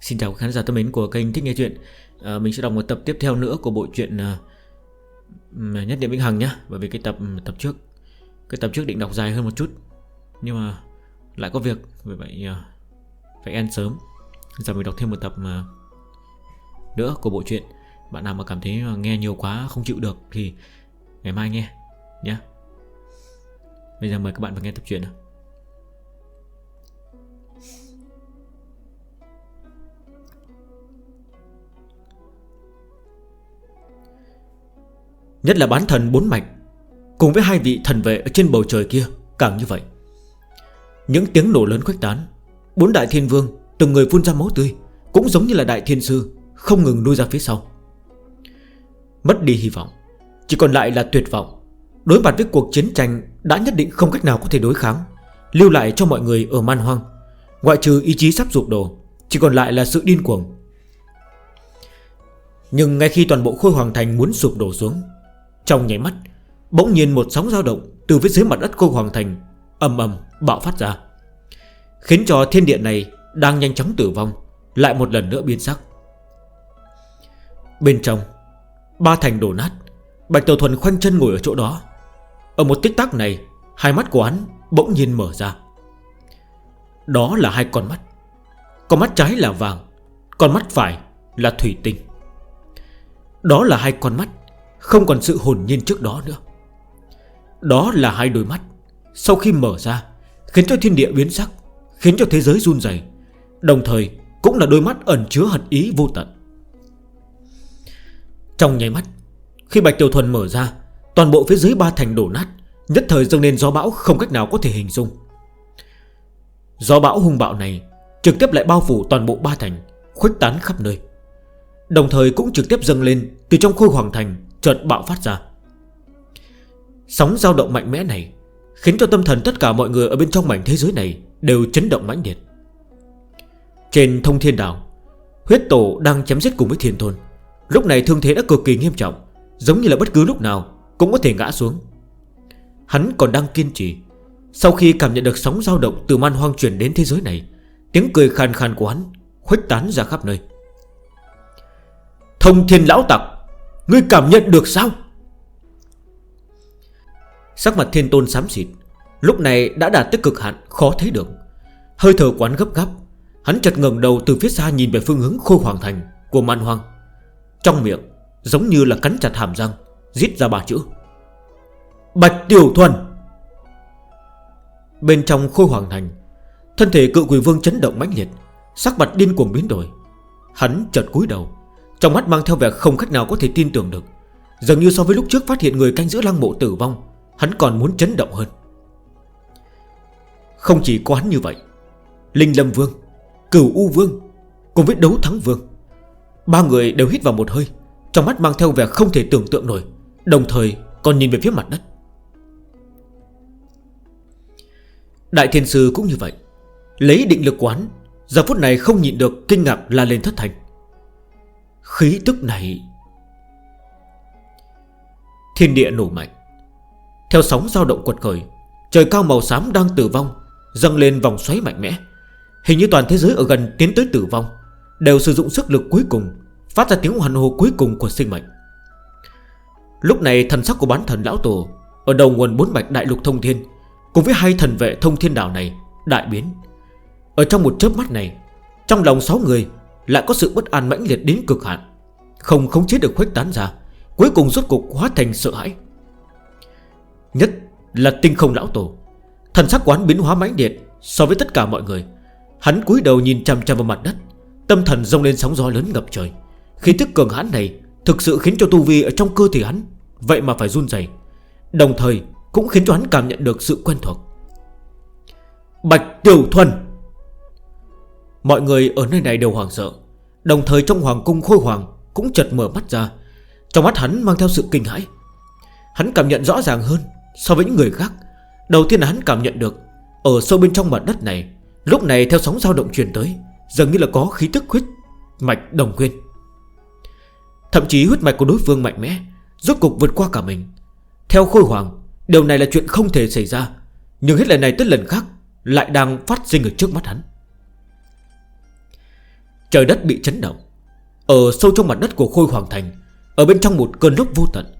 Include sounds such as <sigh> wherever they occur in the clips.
Xin chào khán giả thân mến của kênh Thích Nghe Chuyện. À, Mình sẽ đọc một tập tiếp theo nữa của bộ truyện à, Nhất điểm Vĩnh Hằng nhé Bởi vì cái tập tập trước Cái tập trước định đọc dài hơn một chút. Nhưng mà lại có việc Vì vậy à, phải end sớm. Giờ mình đọc thêm một tập à, nữa của bộ truyện. Bạn nào mà cảm thấy nghe nhiều quá không chịu được Thì ngày mai nghe nhé Bây giờ mời các bạn vào nghe tập truyện nào. Nhất là bán thần bốn mạch Cùng với hai vị thần vệ ở trên bầu trời kia, Càng như vậy. Những tiếng nổ lớn khuếch tán, Bốn đại thiên vương, từng người phun ra máu tươi, Cũng giống như là đại thiên sư, Không ngừng nuôi ra phía sau. Mất đi hy vọng, Chỉ còn lại là tuyệt vọng. Đối mặt với cuộc chiến tranh đã nhất định không cách nào có thể đối kháng, Lưu lại cho mọi người ở man hoang. Ngoại trừ ý chí sắp rụp đổ, Chỉ còn lại là sự điên cuồng. Nhưng ngay khi toàn bộ khôi hoàng thành muốn sụp đổ xuống trong nháy mắt, Bỗng nhiên một sóng dao động Từ phía dưới mặt đất cô Hoàng Thành ầm ầm bạo phát ra, Khiến cho thiên địa này đang nhanh chóng tử vong, Lại một lần nữa biến sắc. Bên trong, Ba thành đổ nát, Bạch Tàu Thuần khoanh chân ngồi ở chỗ đó. Ở một tích tắc này, Hai mắt của hắn bỗng nhiên mở ra. Đó là hai con mắt. Con mắt trái là vàng, Con mắt phải là thủy tinh. Đó là hai con mắt. Không còn sự hồn nhiên trước đó nữa. Đó là hai đôi mắt Sau khi mở ra Khiến cho thiên địa biến sắc, Khiến cho thế giới run dày Đồng thời cũng là đôi mắt ẩn chứa hận ý vô tận. Trong nháy mắt, Khi Bạch Tiểu Thuần mở ra, Toàn bộ phía dưới ba thành đổ nát, Nhất thời dâng lên gió bão không cách nào có thể hình dung. Gió bão hung bạo này Trực tiếp lại bao phủ toàn bộ ba thành, Khuếch tán khắp nơi. Đồng thời cũng trực tiếp dâng lên Từ trong khôi hoàng thành chợt bạo phát ra. Sóng dao động mạnh mẽ này Khiến cho tâm thần tất cả mọi người ở bên trong mảnh thế giới này Đều chấn động mãnh liệt. Trên thông thiên đảo, Huyết tổ đang chém giết cùng với thiên thôn Lúc này thương thế đã cực kỳ nghiêm trọng, Giống như là bất cứ lúc nào Cũng có thể ngã xuống. Hắn còn đang kiên trì, Sau khi cảm nhận được sóng dao động từ man hoang chuyển đến thế giới này, Tiếng cười khàn khàn của hắn Khuếch tán ra khắp nơi. Thông thiên lão tặc Ngươi cảm nhận được sao? Sắc mặt thiên tôn xám xịt, Lúc này đã đạt tới cực hạn, khó thấy được. Hơi thở quán gấp gáp, Hắn chật ngầm đầu từ phía xa nhìn về phương hướng khôi hoàng thành Của man hoang. Trong miệng, giống như là cắn chặt hàm răng Giết ra ba chữ. Bạch Tiểu Thuần! Bên trong khôi hoàng thành, Thân thể cự quỷ vương chấn động mãnh liệt, Sắc mặt điên cuồng biến đổi. Hắn chợt cúi đầu trong mắt mang theo vẻ không khách nào có thể tin tưởng được. Dường như so với lúc trước phát hiện người canh giữ lăng mộ tử vong, Hắn còn muốn chấn động hơn. Không chỉ có hắn như vậy, Linh Lâm Vương, Cửu U Vương, Cùng với Đấu Thắng Vương, Ba người đều hít vào một hơi, Trong mắt mang theo vẻ không thể tưởng tượng nổi, Đồng thời còn nhìn về phía mặt đất. Đại Thiên Sư cũng như vậy, Lấy định lực quán Giờ phút này không nhịn được kinh ngạc la lên thất thành. Khí tức này. Thiên địa nổ mạnh. Theo sóng dao động quật khởi, Trời cao màu xám đang tử vong, Dâng lên vòng xoáy mạnh mẽ. Hình như toàn thế giới ở gần tiến tới tử vong, Đều sử dụng sức lực cuối cùng, Phát ra tiếng hoàn hồ cuối cùng của sinh mệnh. Lúc này thần sắc của bán thần lão tổ Ở đầu nguồn bốn mạch đại lục thông thiên, Cùng với hai thần vệ thông thiên đảo này Đại biến. Ở trong một chớp mắt này, Trong lòng sáu người lại có sự bất an mãnh liệt đến cực hạn. Không khống chế được khuếch tán ra, Cuối cùng rốt cục hóa thành sợ hãi. Nhất là tinh không lão tổ, Thần sắc quán biến hóa mãnh liệt So với tất cả mọi người. Hắn cúi đầu nhìn chăm chăm vào mặt đất, Tâm thần rông lên sóng gió lớn ngập trời. Khí thức cường hãn này Thực sự khiến cho tu vi ở trong cơ thể hắn Vậy mà phải run dày Đồng thời cũng khiến cho hắn cảm nhận được sự quen thuộc. Bạch Tiểu Thuần. Mọi người ở nơi này đều hoảng sợ. Đồng thời trong hoàng cung khôi hoàng Cũng chật mở mắt ra. Trong mắt hắn mang theo sự kinh hãi. Hắn cảm nhận rõ ràng hơn so với những người khác. Đầu tiên là hắn cảm nhận được, Ở sâu bên trong mặt đất này, Lúc này theo sóng dao động truyền tới, Dường như là có khí tức huyết mạch đồng nguyên. Thậm chí huyết mạch của đối phương mạnh mẽ, Rốt cục vượt qua cả mình. Theo khôi hoàng, Điều này là chuyện không thể xảy ra. Nhưng hết lần này tới lần khác, Lại đang phát sinh ở trước mắt hắn. Trời đất bị chấn động. Ở sâu trong mặt đất của Khôi Hoàng Thành, Ở bên trong một cơn lốc vô tận,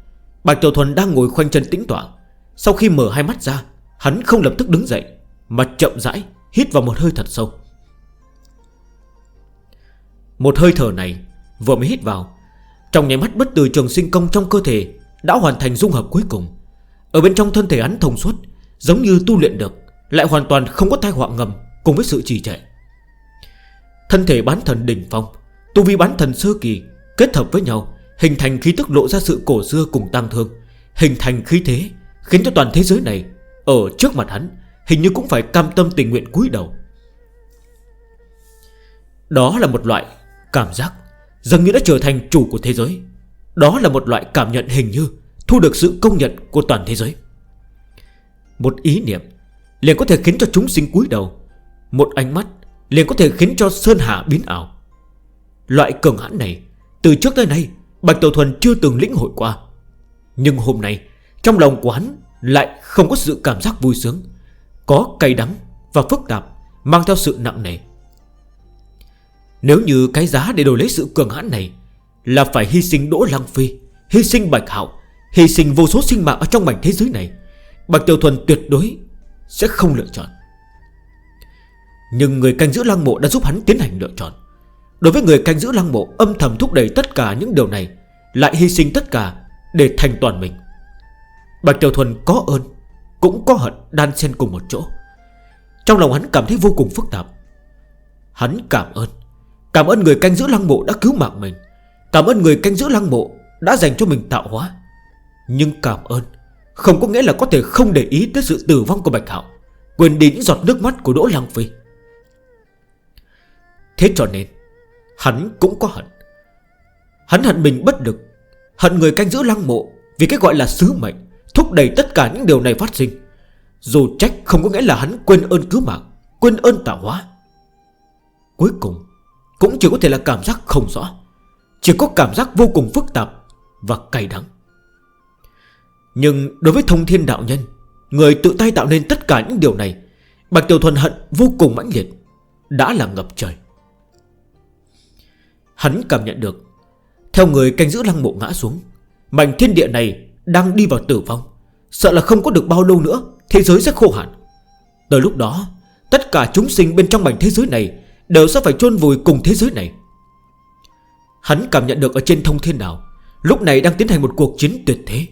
Bạch Tiểu Thuần đang ngồi khoanh chân tĩnh tỏa Sau khi mở hai mắt ra, Hắn không lập tức đứng dậy, Mà chậm rãi hít vào một hơi thật sâu. Một hơi thở này Vừa mới hít vào, Trong nháy mắt bất từ trường sinh công trong cơ thể Đã hoàn thành dung hợp cuối cùng. Ở bên trong thân thể hắn thông suốt, Giống như tu luyện được, Lại hoàn toàn không có thai họa ngầm Cùng với sự trì trệ. Thân thể bán thần đỉnh phong, Tu vi bán thần sơ kỳ, Kết hợp với nhau, Hình thành khí tức lộ ra sự cổ xưa cùng tăng thương. Hình thành khí thế, Khiến cho toàn thế giới này, Ở trước mặt hắn, Hình như cũng phải cam tâm tình nguyện cúi đầu. Đó là một loại cảm giác Dường như đã trở thành chủ của thế giới. Đó là một loại cảm nhận hình như Thu được sự công nhận của toàn thế giới. Một ý niệm Liền có thể khiến cho chúng sinh cúi đầu. Một ánh mắt Liền có thể khiến cho Sơn Hà biến ảo. Loại cường hãn này, Từ trước tới nay, Bạch Tiểu Thuần chưa từng lĩnh hội qua. Nhưng hôm nay, Trong lòng của hắn lại không có sự cảm giác vui sướng, Có cay đắng và phức tạp Mang theo sự nặng nề. Nếu như cái giá để đổi lấy sự cường hãn này Là phải hy sinh Đỗ Lăng Phi, Hy sinh Bạch Hạo, Hy sinh vô số sinh mạng ở trong mảnh thế giới này, Bạch Tiểu Thuần tuyệt đối Sẽ không lựa chọn. Nhưng người canh giữ lăng mộ đã giúp hắn tiến hành lựa chọn. Đối với người canh giữ lăng mộ, Âm thầm thúc đẩy tất cả những điều này, Lại hy sinh tất cả để thành toàn mình. Bạch Tiểu Thuần có ơn, Cũng có hận đan xen cùng một chỗ. Trong lòng hắn cảm thấy vô cùng phức tạp. Hắn cảm ơn. Cảm ơn người canh giữ lăng mộ đã cứu mạng mình. Cảm ơn người canh giữ lăng mộ Đã dành cho mình tạo hóa. Nhưng cảm ơn Không có nghĩa là có thể không để ý tới sự tử vong của Bạch Hảo Quên đi những giọt nước mắt của Đỗ Lăng Phi. Thế cho nên, Hắn cũng có hận. Hắn hận mình bất lực, Hận người canh giữ lăng mộ Vì cái gọi là sứ mệnh, Thúc đẩy tất cả những điều này phát sinh. Dù trách không có nghĩa là hắn quên ơn cứu mạng, Quên ơn tạo hóa. Cuối cùng, Cũng chỉ có thể là cảm giác không rõ, Chỉ có cảm giác vô cùng phức tạp Và cay đắng. Nhưng đối với thông thiên đạo nhân, Người tự tay tạo nên tất cả những điều này, Bạch Tiểu Thuần hận vô cùng mãnh liệt, Đã là ngập trời. Hắn cảm nhận được. Theo người canh giữ lăng mộ ngã xuống, Mảnh thiên địa này đang đi vào tử vong. Sợ là không có được bao lâu nữa, Thế giới sẽ khô hạn. Tới lúc đó, Tất cả chúng sinh bên trong mảnh thế giới này Đều sẽ phải chôn vùi cùng thế giới này. Hắn cảm nhận được ở trên thông thiên đảo, Lúc này đang tiến hành một cuộc chiến tuyệt thế.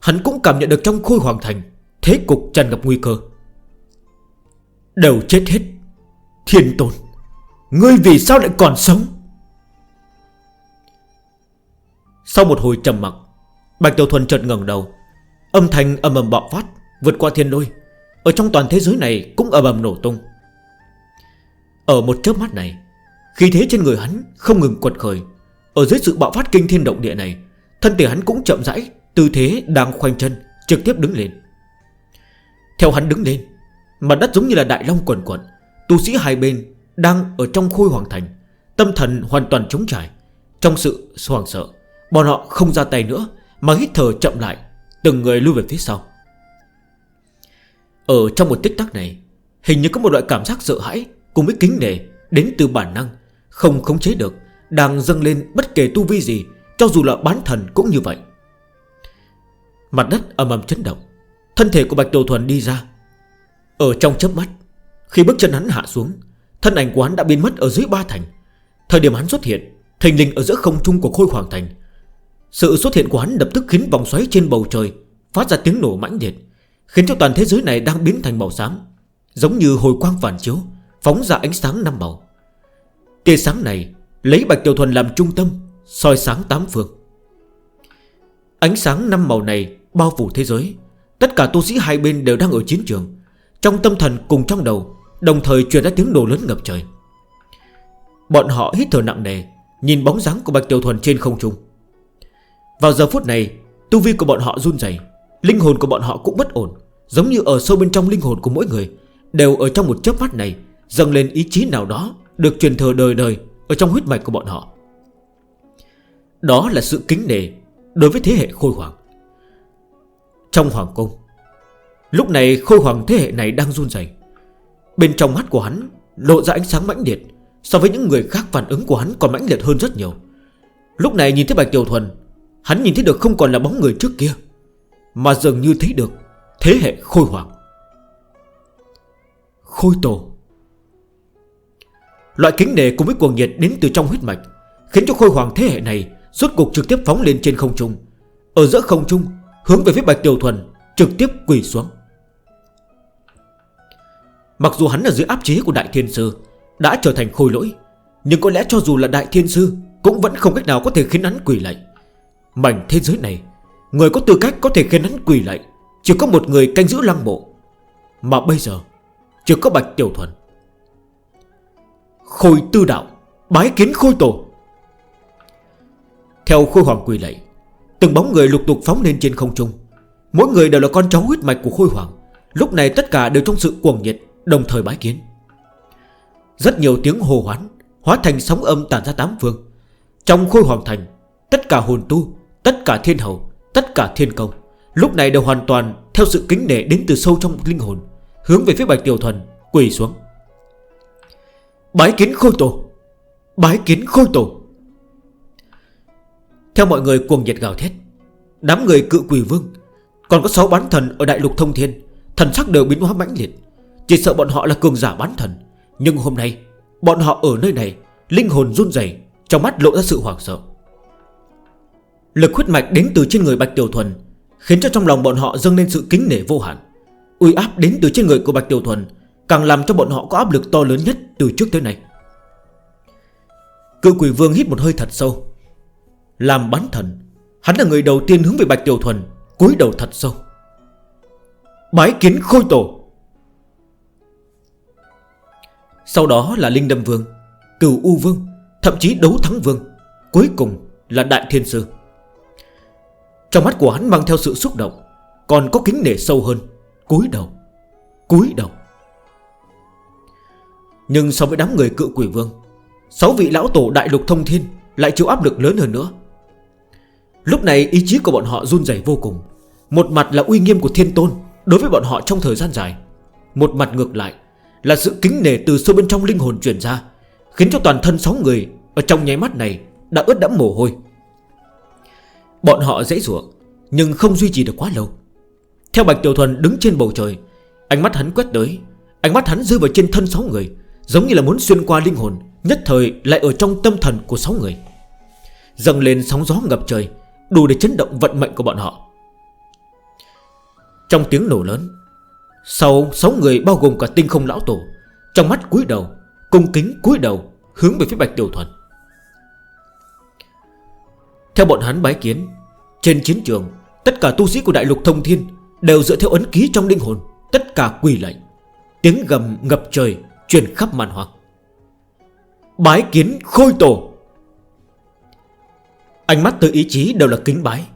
Hắn cũng cảm nhận được trong khôi hoàng thành, Thế cục tràn ngập nguy cơ. Đều chết hết. Thiên tôn, Ngươi vì sao lại còn sống? Sau một hồi trầm mặc, Bạch Tiểu Thuần chợt ngẩng đầu. Âm thanh âm ầm bạo phát, Vượt qua thiên lôi. Ở trong toàn thế giới này cũng ầm ầm nổ tung. Ở một chớp mắt này Khi thế trên người hắn không ngừng quật khởi. Ở dưới sự bạo phát kinh thiên động địa này, Thân thể hắn cũng chậm rãi, Tư thế đang khoanh chân, Trực tiếp đứng lên. Theo hắn đứng lên, Mặt đất giống như là đại long quần quần Tu sĩ hai bên đang ở trong khôi hoàng thành, Tâm thần hoàn toàn trống trải Trong sự hoảng sợ. Bọn họ không ra tay nữa, Mà hít thở chậm lại, Từng người lưu về phía sau. Ở trong một tích tắc này, Hình như có một loại cảm giác sợ hãi Cùng với kính nể đến từ bản năng Không khống chế được, Đang dâng lên bất kể tu vi gì, Cho dù là bán thần cũng như vậy. Mặt đất âm âm chấn động, Thân thể của Bạch Đầu Thuần đi ra. Ở trong chớp mắt, Khi bước chân hắn hạ xuống, Thân ảnh của hắn đã biến mất ở dưới ba thành. Thời điểm hắn xuất hiện Thành linh ở giữa không trung của khôi hoàng thành sự xuất hiện của hắn lập tức khiến vòng xoáy trên bầu trời Phát ra tiếng nổ mãnh liệt, Khiến cho toàn thế giới này đang biến thành màu xám, Giống như hồi quang phản chiếu, Phóng ra ánh sáng năm màu. Tia sáng này lấy Bạch Tiểu Thuần làm trung tâm, soi sáng tám phương. Ánh sáng năm màu này bao phủ thế giới, Tất cả tu sĩ hai bên đều đang ở chiến trường, Trong tâm thần cùng trong đầu, Đồng thời truyền ra tiếng nổ lớn ngập trời. Bọn họ hít thở nặng nề, Nhìn bóng dáng của Bạch Tiểu Thuần trên không trung. Vào giờ phút này, Tu vi của bọn họ run dày Linh hồn của bọn họ cũng bất ổn, Giống như ở sâu bên trong linh hồn của mỗi người, Đều ở trong một chớp mắt này, Dâng lên ý chí nào đó Được truyền thừa đời đời Ở trong huyết mạch của bọn họ. Đó là sự kính nề Đối với thế hệ khôi hoàng. Trong hoàng cung, Lúc này khôi hoàng thế hệ này đang run dày Bên trong mắt của hắn Lộ ra ánh sáng mãnh liệt So với những người khác phản ứng của hắn còn mãnh liệt hơn rất nhiều. Lúc này nhìn thấy Bạch Tiểu Thuần Hắn nhìn thấy được không còn là bóng người trước kia, Mà dường như thấy được Thế hệ khôi hoàng Khôi tổ. Loại kính đề cùng với cuồng nhiệt đến từ trong huyết mạch Khiến cho khôi hoàng thế hệ này Suốt cuộc trực tiếp phóng lên trên không trung. Ở giữa không trung, Hướng về phía Bạch Tiểu Thuần Trực tiếp quỷ xuống. Mặc dù hắn là dưới áp chế của Đại Thiên Sư Đã trở thành khôi lỗi, Nhưng có lẽ cho dù là Đại Thiên Sư Cũng vẫn không cách nào có thể khiến hắn quỷ lệnh Mảnh thế giới này, Người có tư cách có thể khen hắn quỳ lại, Chỉ có một người canh giữ lăng mộ. Mà bây giờ, Chỉ có Bạch Tiểu Thuần. Khôi tư đạo, Bái kiến khôi tổ. Theo khôi hoàng quỳ lạy, Từng bóng người lục tục phóng lên trên không trung. Mỗi người đều là con cháu huyết mạch của khôi hoàng. Lúc này tất cả đều trong sự cuồng nhiệt, Đồng thời bái kiến. Rất nhiều tiếng hồ hoán, Hóa thành sóng âm tàn ra tám phương. Trong khôi hoàng thành, Tất cả hồn tu Tất cả thiên hầu, Tất cả thiên công, Lúc này đều hoàn toàn theo sự kính nể đến từ sâu trong linh hồn, Hướng về phía Bạch Tiểu Thuần, Quỳ xuống. Bái kiến khôi tổ, Bái kiến khôi tổ. Theo mọi người cuồng nhiệt gào thét, Đám người cự quỷ vương, Còn có 6 bán thần ở đại lục thông thiên, Thần sắc đều biến hóa mãnh liệt. Chỉ sợ bọn họ là cường giả bán thần, Nhưng hôm nay, bọn họ ở nơi này, Linh hồn run dày Trong mắt lộ ra sự hoảng sợ. Lực huyết mạch đến từ trên người Bạch Tiểu Thuần, Khiến cho trong lòng bọn họ dâng lên sự kính nể vô hạn. Uy áp đến từ trên người của Bạch Tiểu Thuần Càng làm cho bọn họ có áp lực to lớn nhất từ trước tới nay. Cựu quỷ vương hít một hơi thật sâu, Làm bắn thần. Hắn là người đầu tiên hướng về Bạch Tiểu Thuần, cúi đầu thật sâu. Bái kiến khôi tổ. Sau đó là Linh Đâm Vương cựu U Vương, Thậm chí đấu thắng Vương, Cuối cùng là Đại Thiên Sư. Trong mắt của hắn mang theo sự xúc động, Còn có kính nể sâu hơn, Cúi đầu Cúi đầu. Nhưng so với đám người cự quỷ vương, Sáu vị lão tổ đại lục thông thiên Lại chịu áp lực lớn hơn nữa. Lúc này ý chí của bọn họ run dày vô cùng. Một mặt là uy nghiêm của thiên tôn Đối với bọn họ trong thời gian dài, Một mặt ngược lại Là sự kính nể từ sâu bên trong linh hồn chuyển ra, Khiến cho toàn thân sáu người Ở trong nháy mắt này đã ướt đẫm mồ hôi. Bọn họ dễ dụa Nhưng không duy trì được quá lâu. Theo Bạch Tiểu Thuần đứng trên bầu trời, Ánh mắt hắn quét tới, Ánh mắt hắn rơi vào trên thân 6 người, Giống như là muốn xuyên qua linh hồn, Nhất thời lại ở trong tâm thần của 6 người. Dâng lên sóng gió ngập trời, Đủ để chấn động vận mệnh của bọn họ. Trong tiếng nổ lớn, Sau 6 người bao gồm cả tinh không lão tổ, Trong mắt cúi đầu, Cung kính cúi đầu, Hướng về phía Bạch Tiểu Thuần. Theo bọn hắn bái kiến, Trên chiến trường, Tất cả tu sĩ của đại lục thông thiên Đều dựa theo ấn ký trong linh hồn, Tất cả quỳ lệnh Tiếng gầm ngập trời Truyền khắp màn hoặc Bái kiến khôi tổ. Ánh mắt từ ý chí đều là kính bái.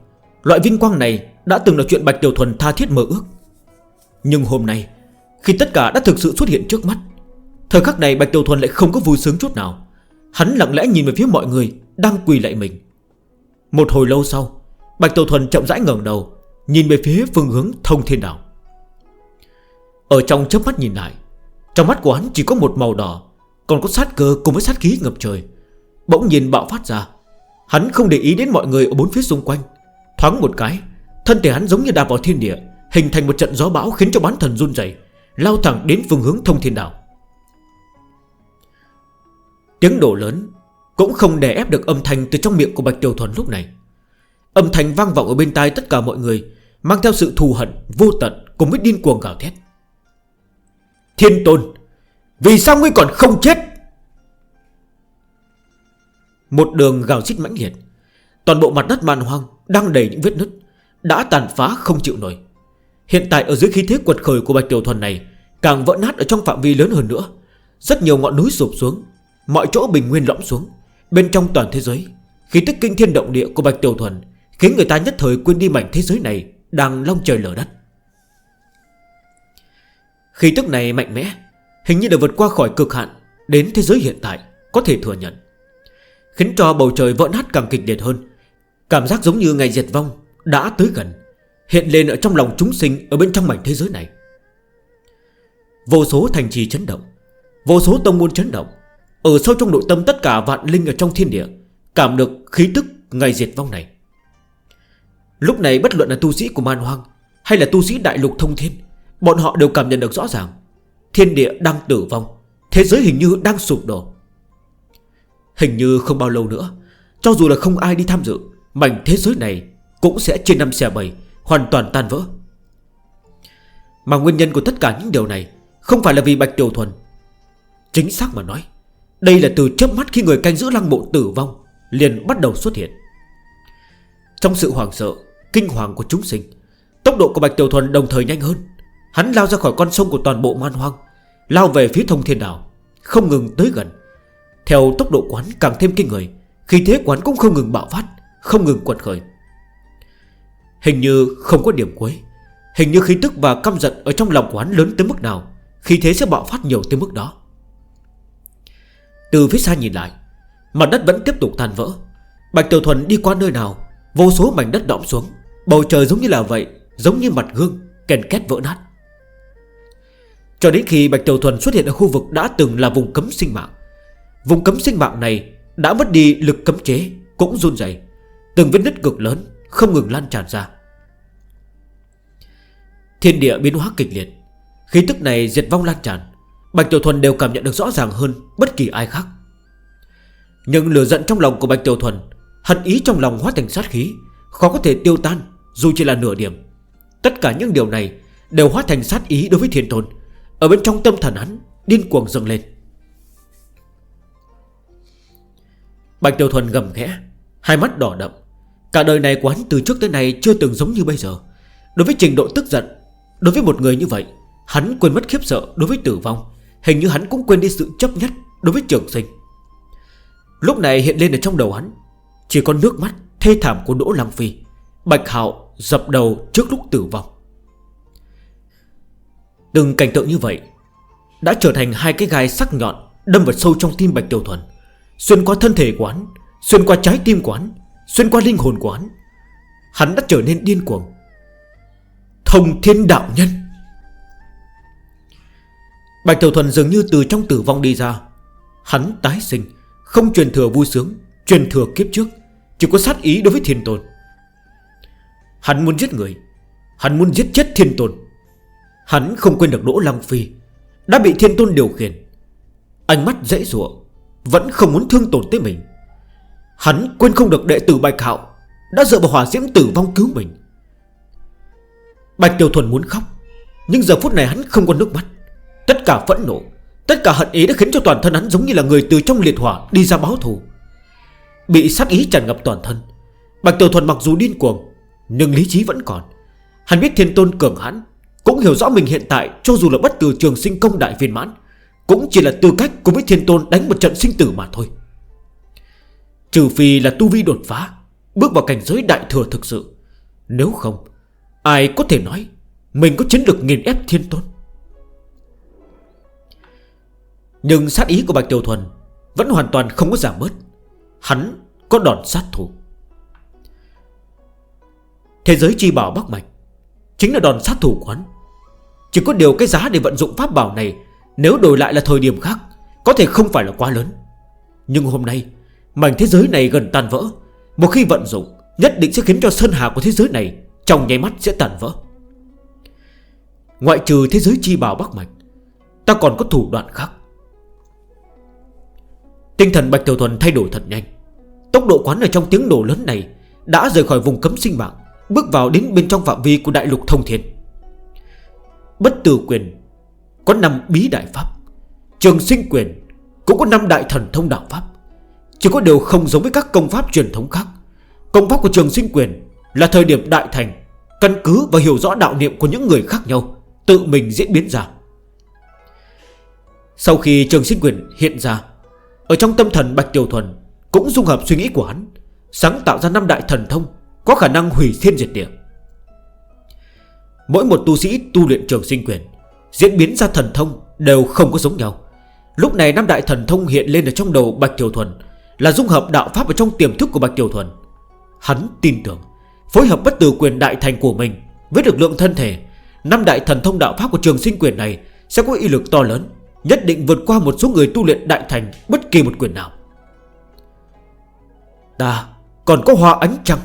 Loại vinh quang này đã từng là chuyện Bạch Tiểu Thuần tha thiết mơ ước. Nhưng hôm nay, Khi tất cả đã thực sự xuất hiện trước mắt, Thời khắc này Bạch Tiểu Thuần lại không có vui sướng chút nào. Hắn lặng lẽ nhìn về phía mọi người Đang quỳ lại mình. Một hồi lâu sau, Bạch Tổ Thuần chậm rãi ngẩng đầu, Nhìn về phía phương hướng thông thiên đảo. Ở trong chớp mắt nhìn lại, Trong mắt của hắn chỉ có một màu đỏ, Còn có sát cơ cùng với sát khí ngập trời. Bỗng nhìn bạo phát ra, Hắn không để ý đến mọi người ở bốn phía xung quanh. Thoáng một cái, Thân thể hắn giống như đạp vào thiên địa, Hình thành một trận gió bão khiến cho bán thần run dày Lao thẳng đến phương hướng thông thiên đảo. Tiếng đổ lớn cũng không để ép được âm thanh từ trong miệng của Bạch Tiểu Thuần lúc này. Âm thanh vang vọng ở bên tai tất cả mọi người Mang theo sự thù hận, vô tận Cùng với điên cuồng gào thét. Thiên Tôn Vì sao ngươi còn không chết? Một đường gào xích mãnh liệt Toàn bộ mặt đất màn hoang Đang đầy những vết nứt Đã tàn phá không chịu nổi. Hiện tại ở dưới khí thế quật khởi của Bạch Tiểu Thuần này Càng vỡ nát ở trong phạm vi lớn hơn nữa. Rất nhiều ngọn núi sụp xuống Mọi chỗ bình nguyên lõm xuống. Bên trong toàn thế giới, Khí tức kinh thiên động địa của Bạch Tiểu Thuần Khiến người ta nhất thời quên đi mảnh thế giới này Đang long trời lở đất. Khí tức này mạnh mẽ, Hình như đã vượt qua khỏi cực hạn Đến thế giới hiện tại, Có thể thừa nhận. Khiến cho bầu trời vỡ nát càng kịch liệt hơn, Cảm giác giống như ngày diệt vong Đã tới gần, Hiện lên ở trong lòng chúng sinh Ở bên trong mảnh thế giới này. Vô số thành trì chấn động, Vô số tông môn chấn động ở sâu trong nội tâm tất cả vạn linh ở trong thiên địa, Cảm được khí tức ngày diệt vong này. Lúc này bất luận là tu sĩ của man hoang Hay là tu sĩ đại lục thông thiên, Bọn họ đều cảm nhận được rõ ràng, Thiên địa đang tử vong, Thế giới hình như đang sụp đổ. Hình như không bao lâu nữa, Cho dù là không ai đi tham dự, Mảnh thế giới này cũng sẽ trên năm xe 7 Hoàn toàn tan vỡ. Mà nguyên nhân của tất cả những điều này Không phải là vì Bạch Tiểu Thuần. Chính xác mà nói đây là từ chớp mắt khi người canh giữ lăng mộ tử vong, Liền bắt đầu xuất hiện. Trong sự hoảng sợ, Kinh hoàng của chúng sinh, Tốc độ của Bạch Tiểu Thuần đồng thời nhanh hơn. Hắn lao ra khỏi con sông của toàn bộ man hoang, Lao về phía thông thiên đảo, Không ngừng tới gần. Theo tốc độ quán càng thêm kinh người, Khi thế quán cũng không ngừng bạo phát, Không ngừng quật khởi. Hình như không có điểm cuối, Hình như khí tức và căm giận Ở trong lòng quán lớn tới mức nào, Khi thế sẽ bạo phát nhiều tới mức đó. Từ phía xa nhìn lại, Mặt đất vẫn tiếp tục tan vỡ. Bạch Tiểu Thuần đi qua nơi nào, Vô số mảnh đất đọng xuống. Bầu trời giống như là vậy, Giống như mặt gương, Kèn két vỡ nát. Cho đến khi Bạch Tiểu Thuần xuất hiện ở khu vực đã từng là vùng cấm sinh mạng, Vùng cấm sinh mạng này Đã mất đi lực cấm chế, Cũng run dày Từng vết nứt cực lớn Không ngừng lan tràn ra. Thiên địa biến hóa kịch liệt, Khí tức này diệt vong lan tràn. Bạch Tiểu Thuần đều cảm nhận được rõ ràng hơn Bất kỳ ai khác. Nhưng lửa giận trong lòng của Bạch Tiểu Thuần, Hận ý trong lòng hóa thành sát khí, Khó có thể tiêu tan, dù chỉ là nửa điểm. Tất cả những điều này Đều hóa thành sát ý đối với thiên tôn. Ở bên trong tâm thần hắn, Điên cuồng dâng lên. Bạch Tiểu Thuần gầm ghẽ Hai mắt đỏ đậm. Cả đời này của hắn từ trước tới nay chưa từng giống như bây giờ. Đối với trình độ tức giận, Đối với một người như vậy, Hắn quên mất khiếp sợ đối với tử vong. Hình như hắn cũng quên đi sự chấp nhất Đối với trường sinh. Lúc này hiện lên ở trong đầu hắn, Chỉ còn nước mắt, thê thảm của Đỗ Lăng Phi. Bạch Hạo dập đầu trước lúc tử vong. Từng cảnh tượng như vậy Đã trở thành hai cái gai sắc nhọn Đâm vào sâu trong tim Bạch Tiểu Thuần, Xuyên qua thân thể quán Xuyên qua trái tim quán Xuyên qua linh hồn quán Hắn đã trở nên điên cuồng. Thông thiên đạo nhân. Bạch Tiểu Thuần dường như từ trong tử vong đi ra. Hắn tái sinh, Không truyền thừa vui sướng, Truyền thừa kiếp trước, Chỉ có sát ý đối với thiên tồn Hắn muốn giết người, Hắn muốn giết chết thiên tồn Hắn không quên được Đỗ Lăng Phi, Đã bị thiên tôn điều khiển. Ánh mắt dễ dụa, Vẫn không muốn thương tổn tới mình. Hắn quên không được đệ tử Bạch Hạo Đã dựa vào hỏa diễm tử vong cứu mình. Bạch Tiểu Thuần muốn khóc, Nhưng giờ phút này hắn không có nước mắt. Tất cả phẫn nộ, Tất cả hận ý đã khiến cho toàn thân hắn giống như là người từ trong liệt hỏa đi ra báo thù. Bị sát ý tràn ngập toàn thân, Bạch Tiểu Thuần mặc dù điên cuồng, Nhưng lý trí vẫn còn. Hắn biết thiên tôn cường hắn Cũng hiểu rõ mình hiện tại cho dù là bất tử trường sinh công đại viên mãn, Cũng chỉ là tư cách cùng với thiên tôn đánh một trận sinh tử mà thôi. Trừ phi là tu vi đột phá, Bước vào cảnh giới đại thừa thực sự. Nếu không, Ai có thể nói Mình có chiến lược nghiền ép thiên tôn? Nhưng sát ý của Bạch Tiểu Thuần Vẫn hoàn toàn không có giảm bớt. Hắn có đòn sát thủ. Thế giới chi bảo Bắc Mạch Chính là đòn sát thủ của hắn. Chỉ có điều cái giá để vận dụng pháp bảo này Nếu đổi lại là thời điểm khác Có thể không phải là quá lớn. Nhưng hôm nay, Mảnh thế giới này gần tan vỡ. Một khi vận dụng, Nhất định sẽ khiến cho sơn hà của thế giới này Trong nháy mắt sẽ tàn vỡ. Ngoại trừ thế giới chi bảo Bắc Mạch, Ta còn có thủ đoạn khác. Tinh thần Bạch Tiểu Thuần thay đổi thật nhanh. Tốc độ quán ở trong tiếng nổ lớn này Đã rời khỏi vùng cấm sinh mạng, Bước vào đến bên trong phạm vi của đại lục thông thiên. Bất tử quyền Có 5 bí đại pháp, Trường sinh quyền Cũng có 5 đại thần thông đạo pháp. Chỉ có điều không giống với các công pháp truyền thống khác. Công pháp của trường sinh quyền Là thời điểm đại thành, Căn cứ và hiểu rõ đạo niệm của những người khác nhau, Tự mình diễn biến ra. Sau khi trường sinh quyền hiện ra ở trong tâm thần Bạch Tiểu Thuần, Cũng dung hợp suy nghĩ của hắn, Sáng tạo ra năm đại thần thông, Có khả năng hủy thiên diệt địa. Mỗi một tu sĩ tu luyện trường sinh quyền, Diễn biến ra thần thông đều không có giống nhau. Lúc này năm đại thần thông hiện lên ở trong đầu Bạch Tiểu Thuần Là dung hợp đạo pháp ở trong tiềm thức của Bạch Tiểu Thuần. Hắn tin tưởng, Phối hợp bất tử quyền đại thành của mình Với lực lượng thân thể, Năm đại thần thông đạo pháp của trường sinh quyền này Sẽ có uy lực to lớn. Nhất định vượt qua một số người tu luyện đại thành Bất kỳ một quyền nào. Ta còn có hoa ánh trăng.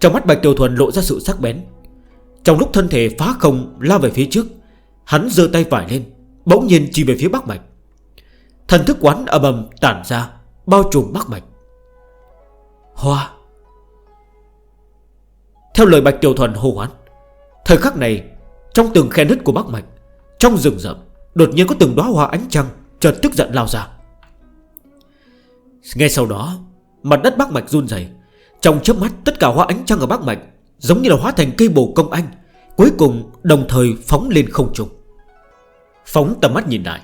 Trong mắt Bạch Tiểu Thuần lộ ra sự sắc bén. Trong lúc thân thể phá không lao về phía trước, Hắn dơ tay phải lên, Bỗng nhiên chỉ về phía Bắc Mạch. Thần thức quán ầm ầm tản ra, Bao trùm Bắc Mạch. Hoa. Theo lời Bạch Tiểu Thuần hô hoán, Thời khắc này, Trong từng khen nứt của Bắc Mạch trong rừng rậm, Đột nhiên có từng đóa hoa ánh trăng Chợt tức giận lao ra. Ngay sau đó, Mặt đất bác mạch run dày Trong chớp mắt, tất cả hoa ánh trăng ở bác mạch Giống như là hóa thành cây bồ công anh, Cuối cùng đồng thời phóng lên không trùng Phóng tầm mắt nhìn lại,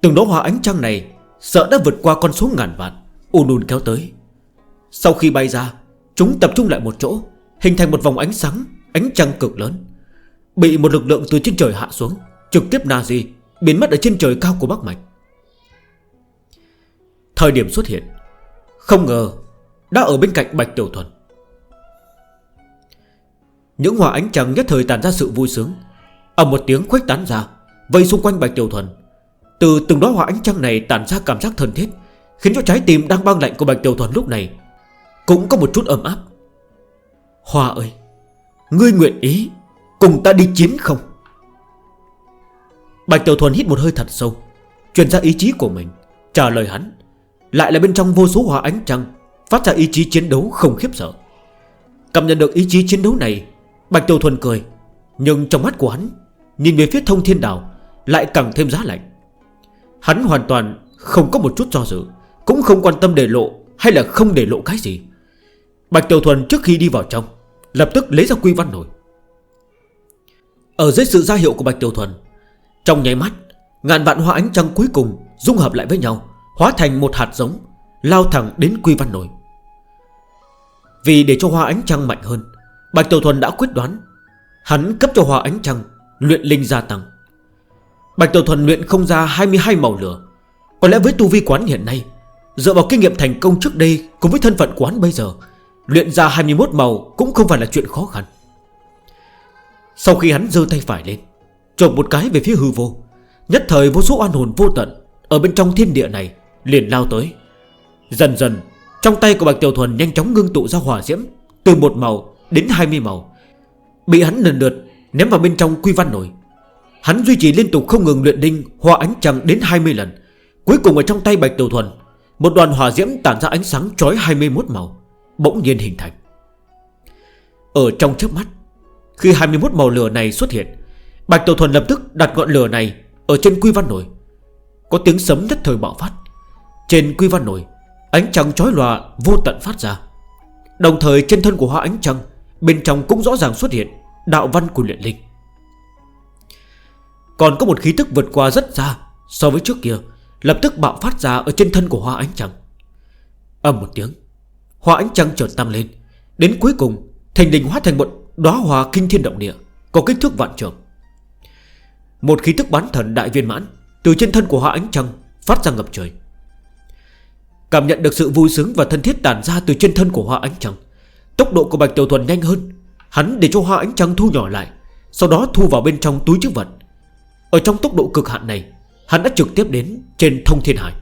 Từng đóa hoa ánh trăng này Sợ đã vượt qua con số ngàn vạn Ún ùn kéo tới. Sau khi bay ra, Chúng tập trung lại một chỗ, Hình thành một vòng ánh sáng, Ánh trăng cực lớn, Bị một lực lượng từ trên trời hạ xuống. Trực tiếp Nazi Biến mất ở trên trời cao của Bắc Mạch. Thời điểm xuất hiện, Không ngờ Đã ở bên cạnh Bạch Tiểu Thuần. Những hòa ánh trăng nhất thời tàn ra sự vui sướng. Ở một tiếng khuếch tán ra, Vây xung quanh Bạch Tiểu Thuần. Từ từng đó hòa ánh trăng này tàn ra cảm giác thân thiết, Khiến cho trái tim đang băng lạnh của Bạch Tiểu Thuần lúc này Cũng có một chút ấm áp. Hòa ơi, Ngươi nguyện ý Cùng ta đi chiến không? Bạch Tiểu Thuần hít một hơi thật sâu Truyền ra ý chí của mình, Trả lời hắn. Lại là bên trong vô số hóa ánh trăng, Phát ra ý chí chiến đấu không khiếp sợ. Cảm nhận được ý chí chiến đấu này, Bạch Tiểu Thuần cười, Nhưng trong mắt của hắn, Nhìn về phía thông thiên đảo, Lại càng thêm giá lạnh. Hắn hoàn toàn không có một chút do dự, Cũng không quan tâm để lộ Hay là không để lộ cái gì. Bạch Tiểu Thuần trước khi đi vào trong, Lập tức lấy ra quy văn nổi. Ở dưới sự ra hiệu của Bạch Tiểu Thuần trong nháy mắt, Ngàn vạn hoa ánh trăng cuối cùng Dung hợp lại với nhau, Hóa thành một hạt giống, Lao thẳng đến quy văn nổi Vì để cho hoa ánh trăng mạnh hơn, Bạch Tiểu Thuần đã quyết đoán, Hắn cấp cho hoa ánh trăng Luyện linh gia tăng. Bạch Tiểu Thuần luyện không ra 22 màu lửa. Có lẽ với tu vi quán hiện nay, Dựa vào kinh nghiệm thành công trước đây Cùng với thân phận quán bây giờ, Luyện ra 21 màu cũng không phải là chuyện khó khăn. Sau khi hắn dơ tay phải lên Chộp một cái về phía hư vô. Nhất thời vô số oan hồn vô tận Ở bên trong thiên địa này liền lao tới. Dần dần, Trong tay của Bạch Tiểu Thuần nhanh chóng ngưng tụ ra hỏa diễm, Từ một màu đến 20 màu. Bị hắn lần lượt Ném vào bên trong quy văn nổi. Hắn duy trì liên tục không ngừng luyện đinh Hòa ánh trăng đến 20 lần. Cuối cùng ở trong tay Bạch Tiểu Thuần, Một đoàn hỏa diễm tản ra ánh sáng trói 21 màu, Bỗng nhiên hình thành. Ở trong trước mắt, Khi 21 màu lửa này xuất hiện Bạch Tiểu Thuần lập tức đặt ngọn lửa này Ở trên quy văn nổi. Có tiếng sấm nhất thời bạo phát. Trên quy văn nổi, Ánh trăng chói lòa vô tận phát ra. Đồng thời trên thân của hoa ánh trăng, Bên trong cũng rõ ràng xuất hiện Đạo văn của luyện linh. Còn có một khí tức vượt qua rất xa So với trước kia, Lập tức bạo phát ra ở trên thân của hoa ánh trăng. Âm một tiếng, Hoa ánh trăng trở tăng lên. Đến cuối cùng, Thành đình hóa thành một đóa hoa kinh thiên động địa, Có kích thước vạn trường một khí thức bán thần đại viên mãn Từ trên thân của hoa Ánh Trăng Phát ra ngập trời. Cảm nhận được sự vui sướng và thân thiết tàn ra Từ trên thân của Hoa Ánh Trăng, Tốc độ của Bạch Tiểu Thuần nhanh hơn. Hắn để cho Hoa Ánh Trăng thu nhỏ lại, Sau đó thu vào bên trong túi chức vật. Ở trong tốc độ cực hạn này, Hắn đã trực tiếp đến trên thông thiên hải.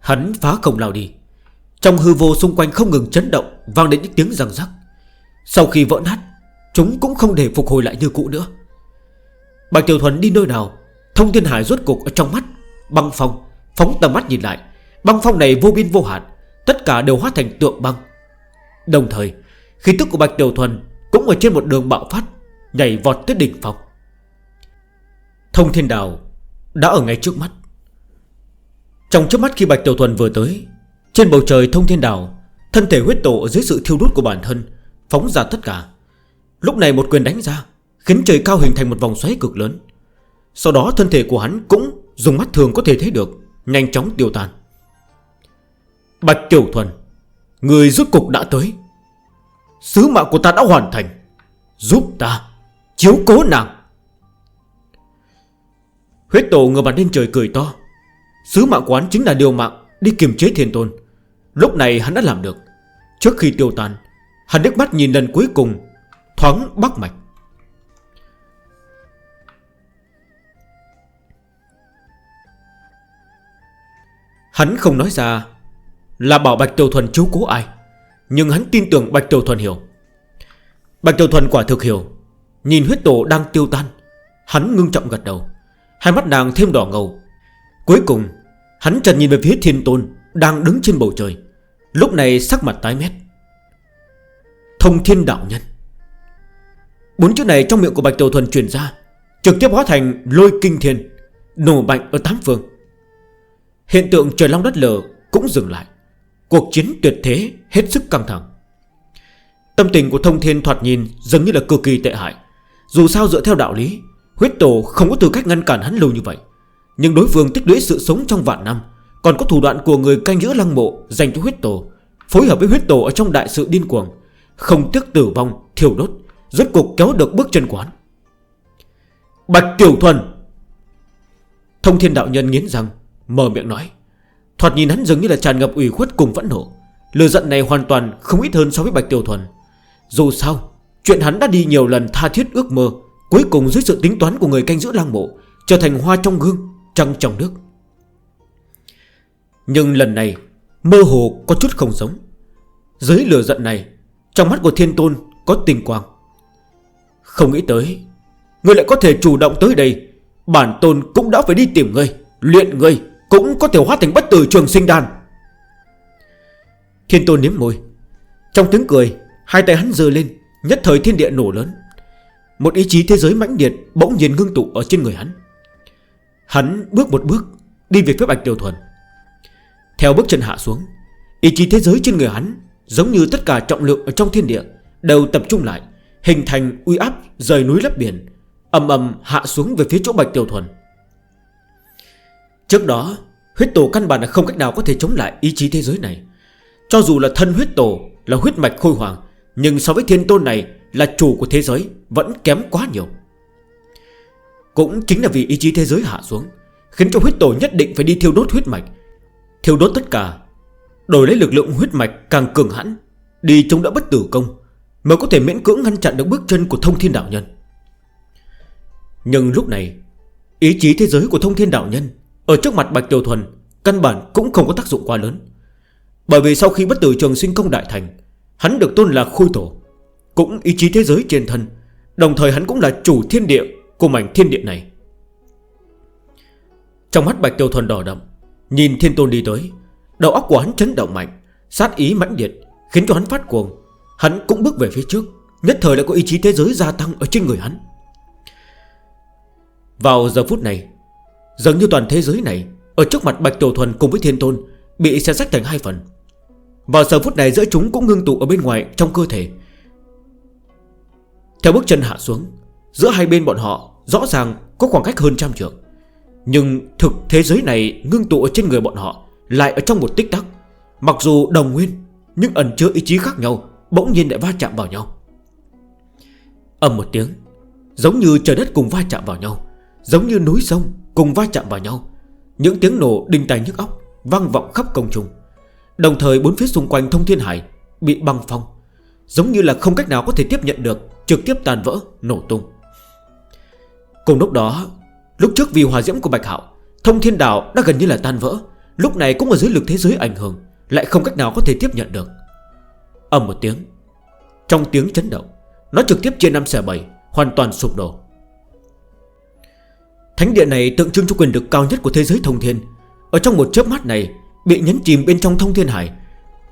Hắn phá không lao đi. Trong hư vô xung quanh không ngừng chấn động, Vang đến những tiếng răng rắc. Sau khi vỡ nát, Chúng cũng không thể phục hồi lại như cũ nữa. Bạch Tiểu Thuần đi nơi nào? Thông thiên hải rốt cục ở trong mắt. Băng phong, Phóng tầm mắt nhìn lại. Băng phong này vô biên vô hạn, Tất cả đều hóa thành tượng băng. Đồng thời, Khí tức của Bạch Tiểu Thuần Cũng ở trên một đường bạo phát, Nhảy vọt tới đỉnh phong. Thông thiên đào Đã ở ngay trước mắt. Trong trước mắt khi Bạch Tiểu Thuần vừa tới, Trên bầu trời thông thiên đào, Thân thể huyết tổ dưới sự thiêu đút của bản thân, Phóng ra tất cả. Lúc này một quyền đánh ra Khiến trời cao hình thành một vòng xoáy cực lớn. Sau đó thân thể của hắn cũng Dùng mắt thường có thể thấy được, Nhanh chóng tiêu tan. Bạch Tiểu Thuần, Người rốt cục đã tới. Sứ mạng của ta đã hoàn thành, Giúp ta Chiếu cố nàng. Huyết tổ ngờ bàn lên trời cười to. Sứ mạng quán chính là điều mạng Đi kiềm chế thiên tôn. Lúc này hắn đã làm được. Trước khi tiêu tan, Hắn nước mắt nhìn lần cuối cùng, Thoáng bắc mạch. Hắn không nói ra Là bảo Bạch Tiểu Thuần chú cố ai, Nhưng hắn tin tưởng Bạch Tiểu Thuần hiểu. Bạch Tiểu Thuần quả thực hiểu. Nhìn huyết tổ đang tiêu tan, Hắn ngưng trọng gật đầu. Hai mắt nàng thêm đỏ ngầu. Cuối cùng, hắn trần nhìn về phía thiên tôn Đang đứng trên bầu trời. Lúc này sắc mặt tái mét. Thông thiên đạo nhân. Bốn chữ này trong miệng của Bạch Tiểu Thuần truyền ra, Trực tiếp hóa thành lôi kinh thiên, Nổ mạnh ở tám phương. Hiện tượng trời long đất lở cũng dừng lại. Cuộc chiến tuyệt thế hết sức căng thẳng. Tâm tình của thông thiên thoạt nhìn giống như là cực kỳ tệ hại. Dù sao dựa theo đạo lý Huyết tổ không có tư cách ngăn cản hắn lâu như vậy. Nhưng đối phương tích lũy sự sống trong vạn năm Còn có thủ đoạn của người canh giữ lăng mộ Dành cho huyết tổ Phối hợp với huyết tổ ở trong đại sự điên cuồng Không tiếc tử vong, thiểu đốt rất cuộc kéo được bước chân quán. Bạch Tiểu Thuần. Thông thiên đạo nhân nghiến rằng Mở miệng nói, Thoạt nhìn hắn dường như là tràn ngập ủy khuất cùng vẫn nổ Lừa giận này hoàn toàn không ít hơn so với Bạch Tiểu Thuần. Dù sao, Chuyện hắn đã đi nhiều lần tha thiết ước mơ, Cuối cùng dưới sự tính toán của người canh giữ lang mộ, Trở thành hoa trong gương, Trăng trong nước. Nhưng lần này, Mơ hồ có chút không giống. Dưới lửa giận này, Trong mắt của thiên tôn có tình quang. Không nghĩ tới, người lại có thể chủ động tới đây. Bản tôn cũng đã phải đi tìm ngươi Luyện ngươi cũng có thể hóa thành bất tử trường sinh đan. Thiên tôn nếm môi. Trong tiếng cười, Hai tay hắn dơ lên, Nhất thời thiên địa nổ lớn. Một ý chí thế giới mãnh liệt Bỗng nhiên ngưng tụ ở trên người hắn. Hắn bước một bước, Đi về phía Bạch Tiểu Thuần. Theo bước chân hạ xuống, Ý chí thế giới trên người hắn Giống như tất cả trọng lượng ở trong thiên địa Đều tập trung lại, Hình thành uy áp rời núi lấp biển âm ầm hạ xuống về phía chỗ Bạch Tiểu Thuần. Trước đó, huyết tổ căn bản là không cách nào có thể chống lại ý chí thế giới này. Cho dù là thân huyết tổ, Là huyết mạch khôi hoàng Nhưng so với thiên tôn này Là chủ của thế giới Vẫn kém quá nhiều. Cũng chính là vì ý chí thế giới hạ xuống, Khiến cho huyết tổ nhất định phải đi thiêu đốt huyết mạch. Thiêu đốt tất cả, Đổi lấy lực lượng huyết mạch càng cường hãn, Đi chống đã bất tử công, Mới có thể miễn cưỡng ngăn chặn được bước chân của thông thiên đạo nhân. Nhưng lúc này, Ý chí thế giới của thông thiên đạo nhân ở trước mặt Bạch Tiểu Thuần, Căn bản cũng không có tác dụng quá lớn. Bởi vì sau khi bất tử trường sinh công đại thành, Hắn được tôn là khôi tổ Cũng ý chí thế giới trên thân, Đồng thời hắn cũng là chủ thiên địa Của mảnh thiên địa này. Trong mắt Bạch Tiêu Thuần đỏ đậm, Nhìn thiên tôn đi tới, Đầu óc của hắn chấn động mạnh, Sát ý mãnh liệt, Khiến cho hắn phát cuồng. Hắn cũng bước về phía trước, Nhất thời đã có ý chí thế giới gia tăng ở trên người hắn. Vào giờ phút này Dường như toàn thế giới này, Ở trước mặt Bạch Tiểu Thuần cùng với Thiên Tôn, Bị xe rách thành hai phần. Vào giờ phút này, giữa chúng cũng ngưng tụ ở bên ngoài, Trong cơ thể. Theo bước chân hạ xuống, Giữa hai bên bọn họ, rõ ràng có khoảng cách hơn trăm trường Nhưng thực thế giới này ngưng tụ ở trên người bọn họ, Lại ở trong một tích tắc. Mặc dù đồng nguyên, Nhưng ẩn chứa ý chí khác nhau, Bỗng nhiên lại va chạm vào nhau. Âm một tiếng, Giống như trời đất cùng va chạm vào nhau, Giống như núi sông cùng va chạm vào nhau. Những tiếng nổ đinh tai nhức óc Vang vọng khắp công trùng Đồng thời bốn phía xung quanh thông thiên hải Bị băng phong Giống như là không cách nào có thể tiếp nhận được Trực tiếp tàn vỡ, nổ tung. Cùng lúc đó Lúc trước vì hòa diễm của Bạch Hạo Thông thiên đảo đã gần như là tan vỡ Lúc này cũng ở dưới lực thế giới ảnh hưởng Lại không cách nào có thể tiếp nhận được. Ầm một tiếng Trong tiếng chấn động Nó trực tiếp trên năm xẻ 7 Hoàn toàn sụp đổ. Thánh địa này tượng trưng cho quyền lực cao nhất của thế giới thông thiên. Ở trong một chớp mắt này, Bị nhấn chìm bên trong thông thiên hải.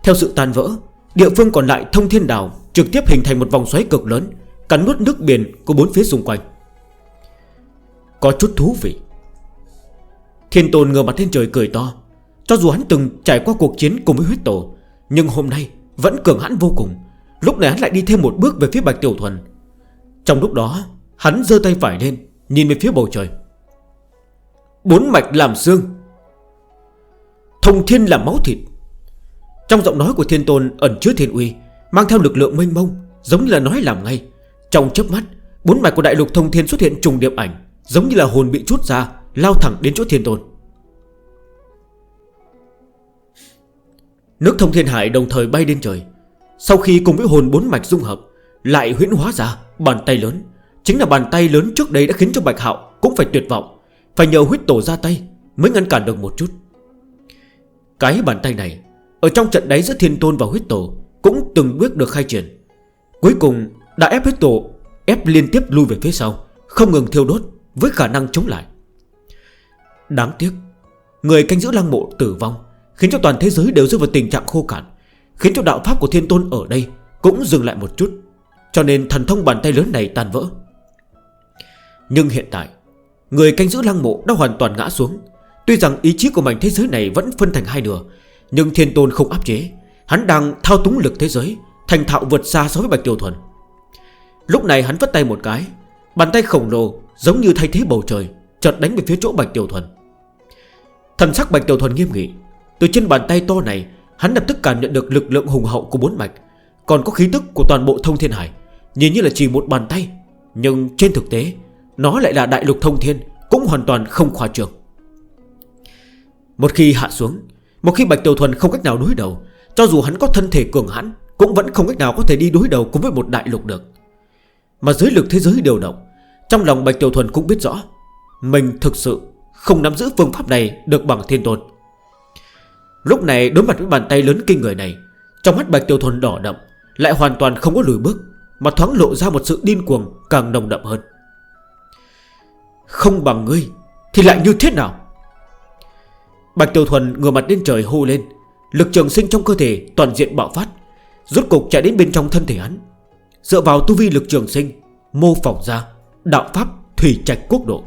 Theo sự tan vỡ, Địa phương còn lại thông thiên đảo Trực tiếp hình thành một vòng xoáy cực lớn, Cắn nuốt nước biển của bốn phía xung quanh. Có chút thú vị. Thiên tôn ngờ mặt lên trời cười to. Cho dù hắn từng trải qua cuộc chiến cùng với huyết tổ, Nhưng hôm nay vẫn cường hãn vô cùng. Lúc này hắn lại đi thêm một bước về phía Bạch Tiểu Thuần. Trong lúc đó, hắn dơ tay phải lên, Nhìn về phía bầu trời. Bốn mạch làm xương. Thông thiên làm máu thịt. Trong giọng nói của thiên tôn ẩn chứa thiên uy, Mang theo lực lượng mênh mông, Giống như là nói làm ngay. Trong chấp mắt, Bốn mạch của đại lục thông thiên xuất hiện trùng điệp ảnh, Giống như là hồn bị chút ra, Lao thẳng đến chỗ thiên tôn. Nước thông thiên hải đồng thời bay lên trời. Sau khi cùng với hồn bốn mạch dung hợp, Lại huyễn hóa ra bàn tay lớn. Chính là bàn tay lớn trước đây đã khiến cho Bạch Hạo Cũng phải tuyệt vọng. Phải nhờ huyết tổ ra tay Mới ngăn cản được một chút. Cái bàn tay này, Ở trong trận đáy giữa thiên tôn và huyết tổ Cũng từng bước được khai triển. Cuối cùng, đã ép huyết tổ Ép liên tiếp lui về phía sau, Không ngừng thiêu đốt với khả năng chống lại. Đáng tiếc, Người canh giữ lăng mộ tử vong Khiến cho toàn thế giới đều rơi vào tình trạng khô cạn, Khiến cho đạo pháp của thiên tôn ở đây Cũng dừng lại một chút, Cho nên thần thông bàn tay lớn này tan vỡ. Nhưng hiện tại Người canh giữ lăng mộ đã hoàn toàn ngã xuống. Tuy rằng ý chí của mảnh thế giới này vẫn phân thành hai nửa, Nhưng thiên tôn không áp chế. Hắn đang thao túng lực thế giới, Thành thạo vượt xa so với Bạch tiểu Thuần. Lúc này hắn vất tay một cái, Bàn tay khổng lồ giống như thay thế bầu trời, Chợt đánh về phía chỗ Bạch tiểu Thuần. Thần sắc Bạch tiểu Thuần nghiêm nghị. Từ trên bàn tay to này, Hắn lập tức cảm nhận được lực lượng hùng hậu của bốn mạch, Còn có khí tức của toàn bộ thông thiên hải. Nhìn như là chỉ một bàn tay, Nhưng trên thực tế nó lại là đại lục thông thiên, Cũng hoàn toàn không khoa trường. Một khi hạ xuống, Một khi Bạch Tiểu Thuần không cách nào đối đầu, Cho dù hắn có thân thể cường hãn, Cũng vẫn không cách nào có thể đi đối đầu cùng với một đại lục được. Mà dưới lực thế giới điều động, Trong lòng Bạch Tiểu Thuần cũng biết rõ, Mình thực sự không nắm giữ phương pháp này được bằng thiên tôn. Lúc này đối mặt với bàn tay lớn kinh người này, Trong mắt Bạch Tiêu Thuần đỏ đậm, Lại hoàn toàn không có lùi bước, Mà thoáng lộ ra một sự điên cuồng càng nồng đậm hơn. Không bằng ngươi, Thì lại như thế nào? Bạch Tiểu Thuần ngửa mặt lên trời hô lên, Lực trường sinh trong cơ thể toàn diện bạo phát, Rốt cục chạy đến bên trong thân thể hắn. Dựa vào tu vi lực trường sinh, Mô phỏng ra Đạo Pháp Thủy Trạch Quốc Độ.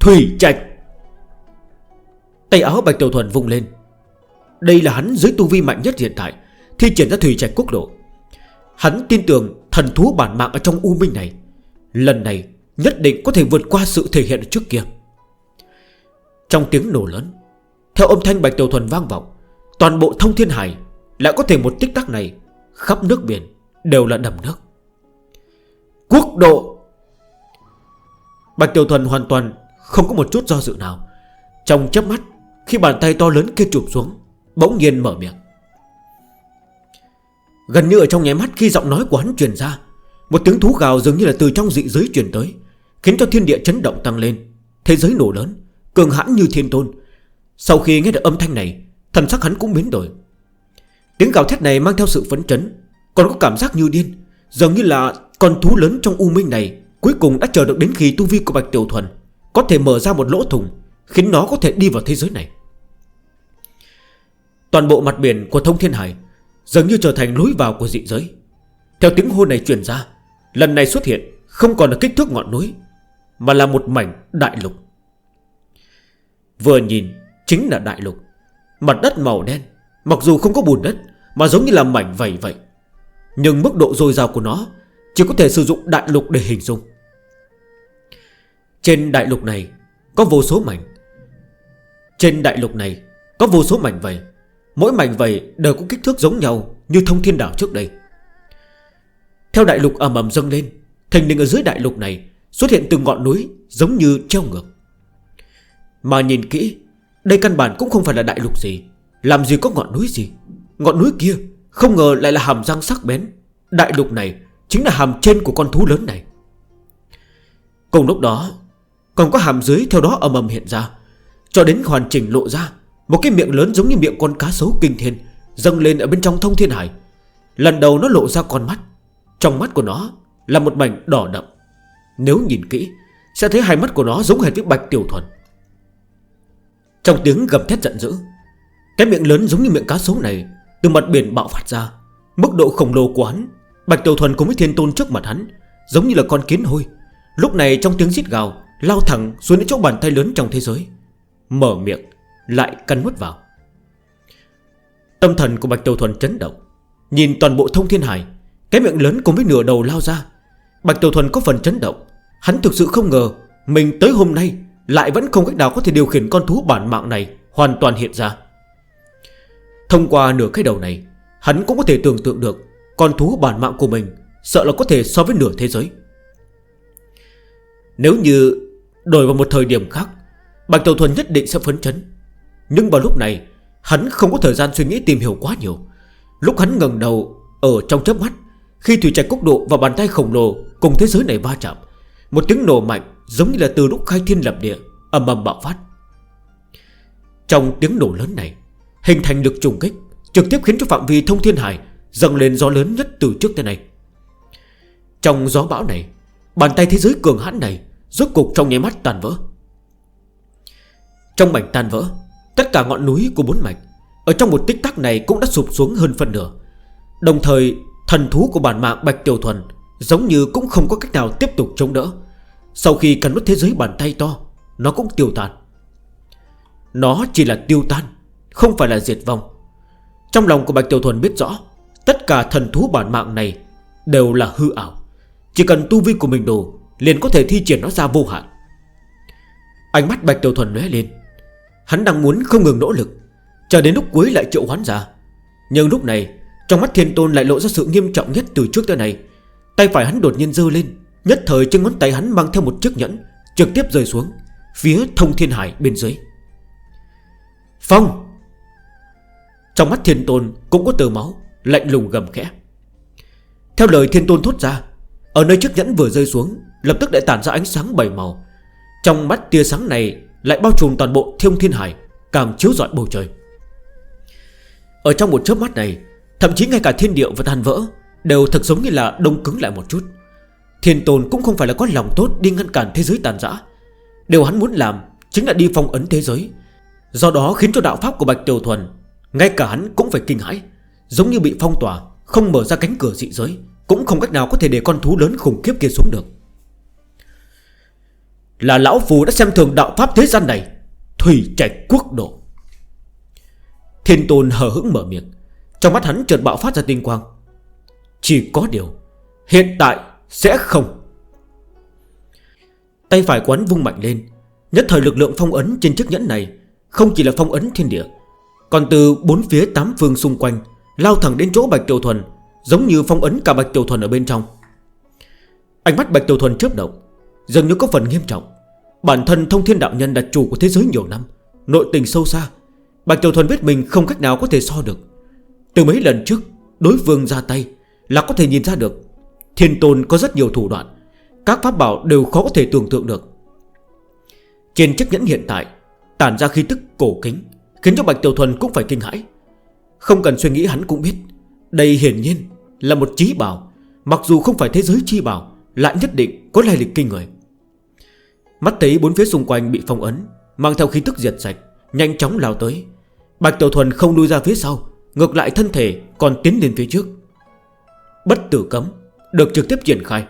Thủy Trạch! Tay áo Bạch Tiểu Thuần vung lên. Đây là hắn dưới tu vi mạnh nhất hiện tại, Thi triển ra Thủy Trạch Quốc Độ. Hắn tin tưởng thần thú bản mạng ở trong U Minh này. Lần này Nhất định có thể vượt qua sự thể hiện trước kia. Trong tiếng nổ lớn, Theo âm thanh Bạch Tiểu Thuần vang vọng, Toàn bộ thông thiên hải Lại có thể một tích tắc này Khắp nước biển đều là đầm nước. Quốc độ. Bạch Tiểu Thuần hoàn toàn Không có một chút do dự nào. Trong chấp mắt, Khi bàn tay to lớn kia chụp xuống, Bỗng nhiên mở miệng. Gần như ở trong nháy mắt khi giọng nói của hắn truyền ra, Một tiếng thú gào dường như là từ trong dị giới truyền tới. Khiến cho thiên địa chấn động tăng lên. Thế giới nổ lớn, Cường hãn như thiên tôn. Sau khi nghe được âm thanh này, Thần sắc hắn cũng biến đổi. Tiếng gào thét này mang theo sự phấn chấn, Còn có cảm giác như điên. Dường như là con thú lớn trong u minh này Cuối cùng đã chờ được đến khi tu vi của Bạch Tiểu Thuần Có thể mở ra một lỗ thùng Khiến nó có thể đi vào thế giới này. Toàn bộ mặt biển của Thông Thiên Hải Dường như trở thành lối vào của dị giới. Theo tiếng hô này truyền ra, Lần này xuất hiện Không còn là kích thước ngọn núi mà là một mảnh đại lục. Vừa nhìn, chính là đại lục. Mặt đất màu đen, Mặc dù không có bùn đất, Mà giống như là mảnh vầy vậy. Nhưng mức độ dồi dào của nó Chỉ có thể sử dụng đại lục để hình dung. Trên đại lục này Có vô số mảnh. Trên đại lục này Có vô số mảnh vầy Mỗi mảnh vầy đều có kích thước giống nhau Như thông thiên đảo trước đây. Theo đại lục ầm ầm dâng lên, Thành đình ở dưới đại lục này Xuất hiện từng ngọn núi giống như treo ngược. Mà nhìn kỹ, Đây căn bản cũng không phải là đại lục gì. Làm gì có ngọn núi gì? Ngọn núi kia không ngờ lại là hàm răng sắc bén. Đại lục này Chính là hàm trên của con thú lớn này. Cùng lúc đó, Còn có hàm dưới theo đó ầm ầm hiện ra, Cho đến hoàn chỉnh lộ ra Một cái miệng lớn giống như miệng con cá sấu kinh thiên, Dâng lên ở bên trong thông thiên hải. Lần đầu nó lộ ra con mắt, Trong mắt của nó là một mảnh đỏ đậm. Nếu nhìn kỹ, Sẽ thấy hai mắt của nó giống hệt với Bạch Tiểu Thuần. Trong tiếng gầm thét giận dữ, Cái miệng lớn giống như miệng cá sấu này Từ mặt biển bạo phát ra. Mức độ khổng lồ của hắn, Bạch Tiểu Thuần cùng với thiên tôn trước mặt hắn, Giống như là con kiến hôi. Lúc này trong tiếng giít gào, Lao thẳng xuống đến chỗ bàn tay lớn trong thế giới. Mở miệng, Lại cắn nuốt vào. Tâm thần của Bạch Tiểu Thuần chấn động. Nhìn toàn bộ thông thiên hải, Cái miệng lớn cùng với nửa đầu lao ra Bạch Tiểu Thuần có phần chấn động. Hắn thực sự không ngờ Mình tới hôm nay Lại vẫn không cách nào có thể điều khiển con thú bản mạng này Hoàn toàn hiện ra. Thông qua nửa cái đầu này, Hắn cũng có thể tưởng tượng được Con thú bản mạng của mình Sợ là có thể so với nửa thế giới. Nếu như Đổi vào một thời điểm khác, Bạch Tiểu Thuần nhất định sẽ phấn chấn. Nhưng vào lúc này, Hắn không có thời gian suy nghĩ tìm hiểu quá nhiều. Lúc hắn ngần đầu Ở trong chớp mắt, Khi Thủy Trạch Cốc Độ và bàn tay khổng lồ Cùng thế giới này va chạm, Một tiếng nổ mạnh giống như là từ lúc khai thiên lập địa, ầm ầm bạo phát. Trong tiếng nổ lớn này, Hình thành lực trùng kích Trực tiếp khiến cho phạm vi thông thiên hải dâng lên gió lớn nhất từ trước tới nay. Trong gió bão này, Bàn tay thế giới cường hãn này Rốt cục trong nháy mắt tan vỡ. Trong mảnh tan vỡ, Tất cả ngọn núi của bốn mạch Ở trong một tích tắc này cũng đã sụp xuống hơn phần nửa. Đồng thời, thần thú của bản mạng Bạch Tiểu Thuần Giống như cũng không có cách nào tiếp tục chống đỡ. Sau khi cắn nút thế giới bàn tay to, Nó cũng tiêu tan. Nó chỉ là tiêu tan, Không phải là diệt vong. Trong lòng của Bạch Tiểu Thuần biết rõ, Tất cả thần thú bản mạng này Đều là hư ảo. Chỉ cần tu vi của mình đủ, Liền có thể thi triển nó ra vô hạn. Ánh mắt Bạch Tiểu Thuần lé lên. Hắn đang muốn không ngừng nỗ lực, Chờ đến lúc cuối lại triệu hoán ra. Nhưng lúc này, Trong mắt thiên tôn lại lộ ra sự nghiêm trọng nhất từ trước tới này Tay phải hắn đột nhiên dơ lên, Nhất thời trên ngón tay hắn mang theo một chiếc nhẫn, Trực tiếp rơi xuống, Phía thông thiên hải bên dưới. Phong! Trong mắt thiên tôn cũng có tờ máu, Lạnh lùng gầm khẽ. Theo lời thiên tôn thốt ra, Ở nơi chiếc nhẫn vừa rơi xuống, Lập tức lại tản ra ánh sáng bảy màu. Trong mắt tia sáng này lại bao trùm toàn bộ thông thiên hải, Càng chiếu dọi bầu trời. Ở trong một chớp mắt này, Thậm chí ngay cả thiên điệu và than vỡ Đều thật giống như là đông cứng lại một chút. Thiên tồn cũng không phải là có lòng tốt Đi ngăn cản thế giới tàn dã, Điều hắn muốn làm chính là đi phong ấn thế giới. Do đó khiến cho đạo pháp của Bạch Tiểu Thuần Ngay cả hắn cũng phải kinh hãi. Giống như bị phong tỏa Không mở ra cánh cửa dị giới Cũng không cách nào có thể để con thú lớn khủng khiếp kia xuống được. Là lão phù đã xem thường đạo pháp thế gian này Thủy trạch quốc độ. Thiên tôn hờ hững mở miệng Trong mắt hắn chợt bạo phát ra tinh quang. Chỉ có điều, Hiện tại sẽ không. Tay phải quán vung mạnh lên, Nhất thời lực lượng phong ấn trên chiếc nhẫn này Không chỉ là phong ấn thiên địa, Còn từ bốn phía tám phương xung quanh Lao thẳng đến chỗ Bạch Tiểu Thuần, Giống như phong ấn cả Bạch Tiểu Thuần ở bên trong. Ánh mắt Bạch Tiểu Thuần chớp động, Dường như có phần nghiêm trọng. Bản thân thông thiên đạo nhân đặt chủ của thế giới nhiều năm, Nội tình sâu xa, Bạch Tiểu Thuần biết mình không cách nào có thể so được. Từ mấy lần trước, Đối phương ra tay là có thể nhìn ra được. Thiên tôn có rất nhiều thủ đoạn, Các pháp bảo đều khó có thể tưởng tượng được. Trên chiếc nhẫn hiện tại, Tản ra khí tức cổ kính, Khiến cho Bạch Tiểu Thuần cũng phải kinh hãi. Không cần suy nghĩ, hắn cũng biết, Đây hiển nhiên là một trí bảo. Mặc dù không phải thế giới chi bảo, Lại nhất định có lai lịch kinh người. Mắt thấy bốn phía xung quanh bị phong ấn, Mang theo khí tức diệt sạch, Nhanh chóng lao tới. Bạch Tiểu Thuần không đuôi ra phía sau, Ngược lại thân thể còn tiến lên phía trước bất tử cấm Được trực tiếp triển khai.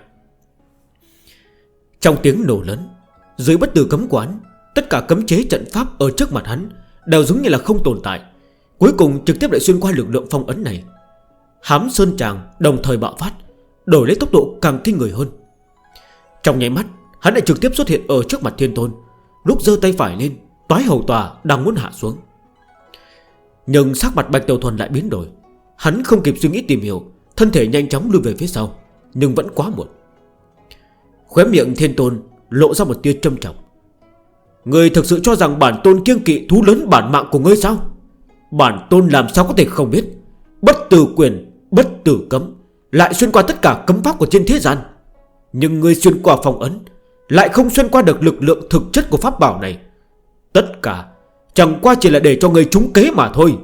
Trong tiếng nổ lớn, Dưới bất tử cấm quán, Tất cả cấm chế trận pháp ở trước mặt hắn Đều giống như là không tồn tại. Cuối cùng trực tiếp lại xuyên qua lực lượng phong ấn này. Hám sơn tràng đồng thời bạo phát, Đổi lấy tốc độ càng kinh người hơn. Trong nháy mắt, Hắn lại trực tiếp xuất hiện ở trước mặt thiên tôn, Lúc dơ tay phải lên, Toái hầu tòa đang muốn hạ xuống. Nhưng sắc mặt Bạch Tiểu Thuần lại biến đổi, Hắn không kịp suy nghĩ tìm hiểu Thân thể nhanh chóng lùi về phía sau Nhưng vẫn quá muộn. Khóe miệng thiên tôn lộ ra một tia trâm trọng. Người thực sự cho rằng bản tôn kiêng kỵ thú lớn bản mạng của ngươi sao? Bản tôn làm sao có thể không biết? Bất tử quyền, bất tử cấm Lại xuyên qua tất cả cấm pháp của trên thế gian. Nhưng người xuyên qua phòng ấn Lại không xuyên qua được lực lượng thực chất của pháp bảo này. Tất cả Chẳng qua chỉ là để cho người trúng kế mà thôi.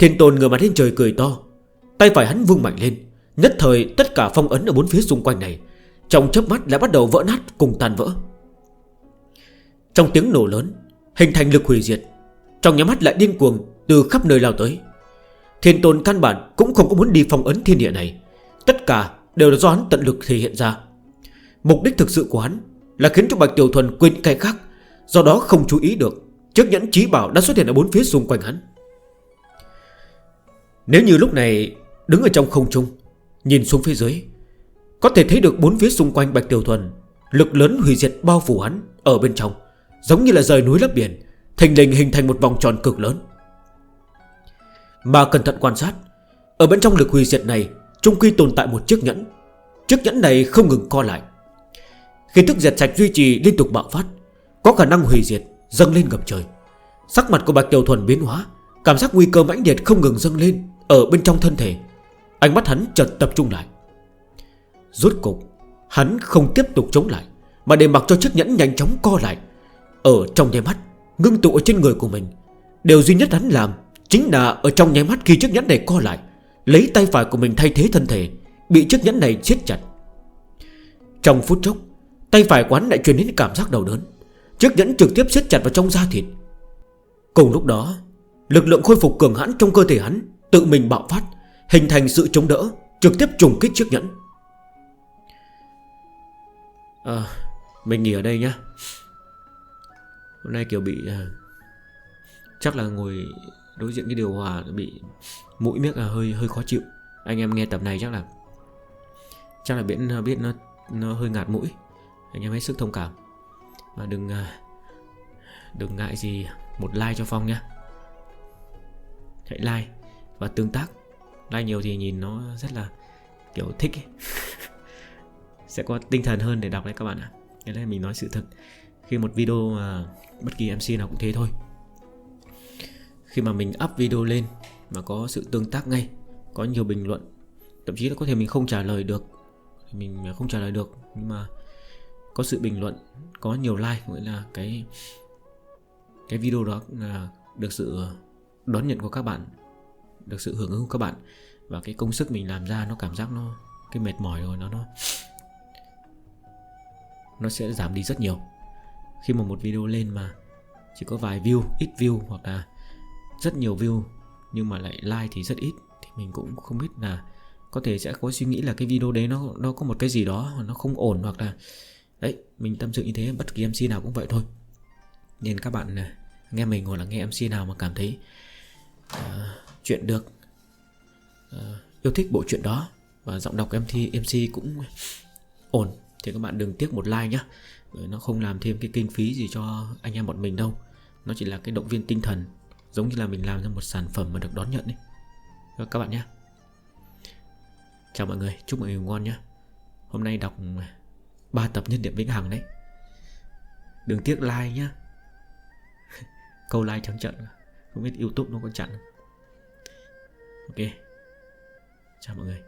Thiên tôn ngửa mặt lên trời cười to. Tay phải hắn vung mạnh lên. Nhất thời, tất cả phong ấn ở bốn phía xung quanh này, Trong chớp mắt lại bắt đầu vỡ nát cùng tan vỡ. Trong tiếng nổ lớn, Hình thành lực hủy diệt. Trong nhà mắt lại điên cuồng từ khắp nơi lao tới. Thiên tôn căn bản cũng không có muốn đi phong ấn thiên địa này. Tất cả đều là do hắn tận lực thể hiện ra. Mục đích thực sự của hắn Là khiến cho Bạch Tiểu Thuần quên cái khác, Do đó không chú ý được. Trước nhẫn trí bảo đã xuất hiện ở bốn phía xung quanh hắn. Nếu như lúc này đứng ở trong không trung, Nhìn xuống phía dưới, Có thể thấy được bốn phía xung quanh Bạch Tiểu Thuần, Lực lớn hủy diệt bao phủ hắn Ở bên trong, Giống như là rời núi lấp biển Thành lình hình thành một vòng tròn cực lớn. Mà cẩn thận quan sát, Ở bên trong lực hủy diệt này chung quy tồn tại một chiếc nhẫn. Chiếc nhẫn này không ngừng co lại. Khi thức diệt sạch duy trì liên tục bạo phát, Có khả năng hủy diệt, Dâng lên ngập trời. Sắc mặt của Bạch Tiểu Thuần biến hóa, Cảm giác nguy cơ mãnh liệt không ngừng dâng lên. Ở bên trong thân thể. Ánh mắt hắn chợt tập trung lại. Rốt cục, Hắn không tiếp tục chống lại, Mà để mặc cho chiếc nhẫn nhanh chóng co lại. Ở trong nháy mắt, Ngưng tụ ở trên người của mình, Điều duy nhất hắn làm Chính là ở trong nháy mắt khi chiếc nhẫn này co lại, Lấy tay phải của mình thay thế thân thể, Bị chiếc nhẫn này siết chặt. Trong phút chốc, Tay phải quán lại truyền đến cảm giác đau đớn. Chiếc nhẫn trực tiếp siết chặt vào trong da thịt. Cùng lúc đó, Lực lượng khôi phục cường hãn trong cơ thể hắn Tự mình bạo phát Hình thành sự chống đỡ Trực tiếp trùng kích chiếc nhẫn. À Mình nghỉ ở đây nhá. Hôm nay kiểu bị à, Chắc là ngồi đối diện cái điều hòa Bị mũi miếc là hơi hơi khó chịu. Anh em nghe tập này chắc là Chắc là biết, biết nó, nó hơi ngạt mũi. Anh em hết sức thông cảm. Và đừng à, Đừng ngại gì Một like cho Phong nha Hãy like và tương tác. Like nhiều thì nhìn nó rất là, kiểu, thích ấy. <laughs> sẽ có tinh thần hơn để đọc đấy các bạn ạ. Thế nên mình nói sự thật. Khi một video mà bất kỳ mc nào cũng thế thôi. Khi mà mình up video lên mà có sự tương tác ngay, có nhiều bình luận, thậm chí là có thể mình không trả lời được. Mình không trả lời được, nhưng mà có sự bình luận, có nhiều like nghĩa là cái cái video đó là được sự đón nhận của các bạn được sự hưởng ứng của các bạn. Và cái công sức mình làm ra nó cảm giác nó cái mệt mỏi rồi nó nó nó sẽ giảm đi rất nhiều. Khi mà một video lên mà chỉ có vài view ít view hoặc là rất nhiều view nhưng mà lại like thì rất ít thì mình cũng không biết là có thể sẽ có suy nghĩ là cái video đấy nó nó có một cái gì đó nó không ổn hoặc là đấy mình tâm sự như thế bất kỳ mc nào cũng vậy thôi. Nên các bạn à, nghe mình hoặc là nghe mc nào mà cảm thấy uh, chuyện được. À, yêu thích bộ chuyện đó và giọng đọc em thi mc cũng ổn. Thì các bạn đừng tiếc một like nhé nó không làm thêm cái kinh phí gì cho anh em bọn mình đâu. Nó chỉ là cái động viên tinh thần giống như là mình làm ra một sản phẩm mà được đón nhận đấy các bạn nhé chào mọi người chúc mọi người ngon nhé hôm nay đọc 3 tập nhân điểm vĩnh hằng đấy. Đừng tiếc like nhé <laughs> câu like trắng trận không biết youtube nó có chặn không? ok. Chào mọi người.